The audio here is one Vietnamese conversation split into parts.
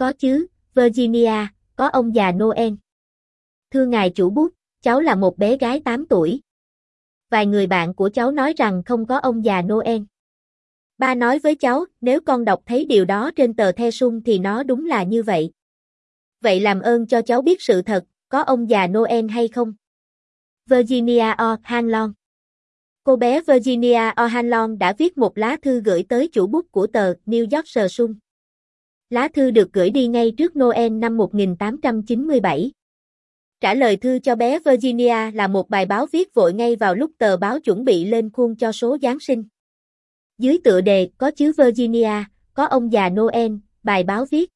Có chứ, Virginia, có ông già Noel. Thưa ngài chủ bút, cháu là một bé gái 8 tuổi. Vài người bạn của cháu nói rằng không có ông già Noel. Ba nói với cháu, nếu con đọc thấy điều đó trên tờ the sung thì nó đúng là như vậy. Vậy làm ơn cho cháu biết sự thật, có ông già Noel hay không? Virginia O'Hanlon Cô bé Virginia O'Hanlon đã viết một lá thư gửi tới chủ bút của tờ New York Sun. Lá thư được gửi đi ngay trước Noel năm 1897. Trả lời thư cho bé Virginia là một bài báo viết vội ngay vào lúc tờ báo chuẩn bị lên khuôn cho số Giáng sinh. Dưới tựa đề có chữ Virginia, có ông già Noel, bài báo viết.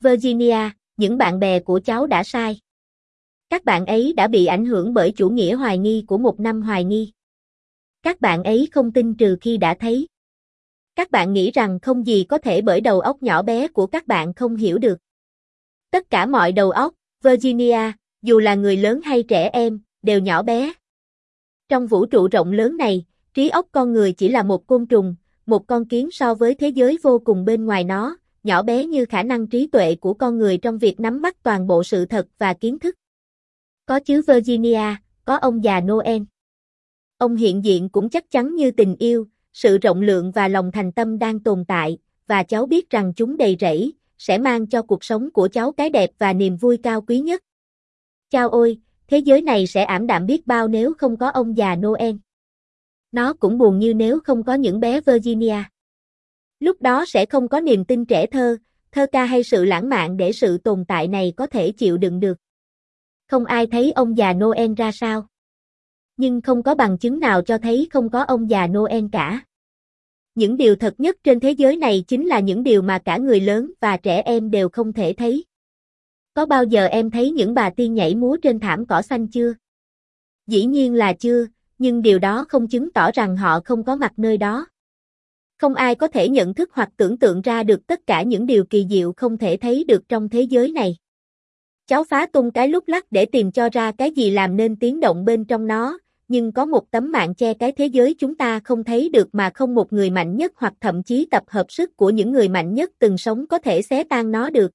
Virginia, những bạn bè của cháu đã sai. Các bạn ấy đã bị ảnh hưởng bởi chủ nghĩa hoài nghi của một năm hoài nghi. Các bạn ấy không tin trừ khi đã thấy. Các bạn nghĩ rằng không gì có thể bởi đầu óc nhỏ bé của các bạn không hiểu được. Tất cả mọi đầu óc, Virginia, dù là người lớn hay trẻ em, đều nhỏ bé. Trong vũ trụ rộng lớn này, trí óc con người chỉ là một côn trùng, một con kiến so với thế giới vô cùng bên ngoài nó, nhỏ bé như khả năng trí tuệ của con người trong việc nắm bắt toàn bộ sự thật và kiến thức. Có chứ Virginia, có ông già Noel. Ông hiện diện cũng chắc chắn như tình yêu, sự rộng lượng và lòng thành tâm đang tồn tại, và cháu biết rằng chúng đầy rẫy, sẽ mang cho cuộc sống của cháu cái đẹp và niềm vui cao quý nhất. Chao ôi, thế giới này sẽ ảm đạm biết bao nếu không có ông già Noel. Nó cũng buồn như nếu không có những bé Virginia. Lúc đó sẽ không có niềm tin trẻ thơ, thơ ca hay sự lãng mạn để sự tồn tại này có thể chịu đựng được. Không ai thấy ông già Noel ra sao. Nhưng không có bằng chứng nào cho thấy không có ông già Noel cả. Những điều thật nhất trên thế giới này chính là những điều mà cả người lớn và trẻ em đều không thể thấy. Có bao giờ em thấy những bà tiên nhảy múa trên thảm cỏ xanh chưa? Dĩ nhiên là chưa, nhưng điều đó không chứng tỏ rằng họ không có mặt nơi đó. Không ai có thể nhận thức hoặc tưởng tượng ra được tất cả những điều kỳ diệu không thể thấy được trong thế giới này. Cháu phá tung cái lúc lắc để tìm cho ra cái gì làm nên tiếng động bên trong nó, nhưng có một tấm mạng che cái thế giới chúng ta không thấy được mà không một người mạnh nhất hoặc thậm chí tập hợp sức của những người mạnh nhất từng sống có thể xé tan nó được.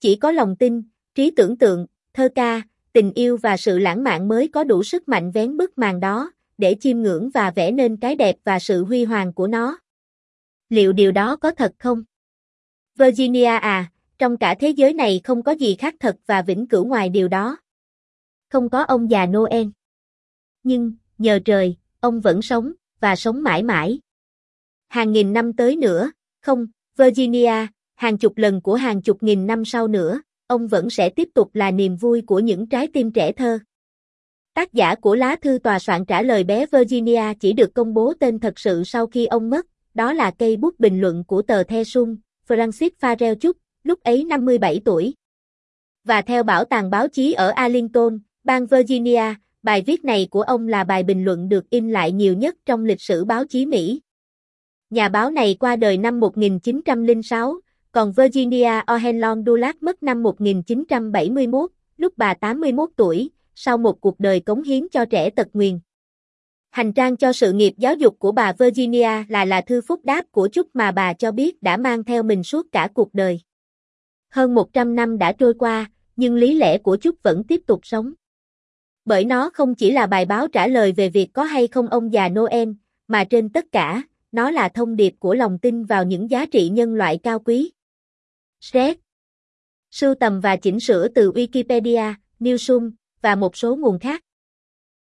Chỉ có lòng tin, trí tưởng tượng, thơ ca, tình yêu và sự lãng mạn mới có đủ sức mạnh vén bức màn đó, để chiêm ngưỡng và vẽ nên cái đẹp và sự huy hoàng của nó. Liệu điều đó có thật không? Virginia à, trong cả thế giới này không có gì khác thật và vĩnh cửu ngoài điều đó. Không có ông già Noel. Nhưng, nhờ trời, ông vẫn sống, và sống mãi mãi. Hàng nghìn năm tới nữa, không, Virginia, hàng chục lần của hàng chục nghìn năm sau nữa, ông vẫn sẽ tiếp tục là niềm vui của những trái tim trẻ thơ. Tác giả của lá thư tòa soạn trả lời bé Virginia chỉ được công bố tên thật sự sau khi ông mất, đó là cây bút bình luận của tờ The Sun, Francis Farrell Chúc, lúc ấy 57 tuổi. Và theo bảo tàng báo chí ở Arlington, bang Virginia, bài viết này của ông là bài bình luận được in lại nhiều nhất trong lịch sử báo chí Mỹ. Nhà báo này qua đời năm 1906, còn Virginia O'Hanlon Dulac mất năm 1971, lúc bà 81 tuổi, sau một cuộc đời cống hiến cho trẻ tật nguyền. Hành trang cho sự nghiệp giáo dục của bà Virginia là là thư phúc đáp của chúc mà bà cho biết đã mang theo mình suốt cả cuộc đời. Hơn 100 năm đã trôi qua, nhưng lý lẽ của chúc vẫn tiếp tục sống. Bởi nó không chỉ là bài báo trả lời về việc có hay không ông già Noel, mà trên tất cả, nó là thông điệp của lòng tin vào những giá trị nhân loại cao quý. Shrek Sưu tầm và chỉnh sửa từ Wikipedia, Newsum, và một số nguồn khác.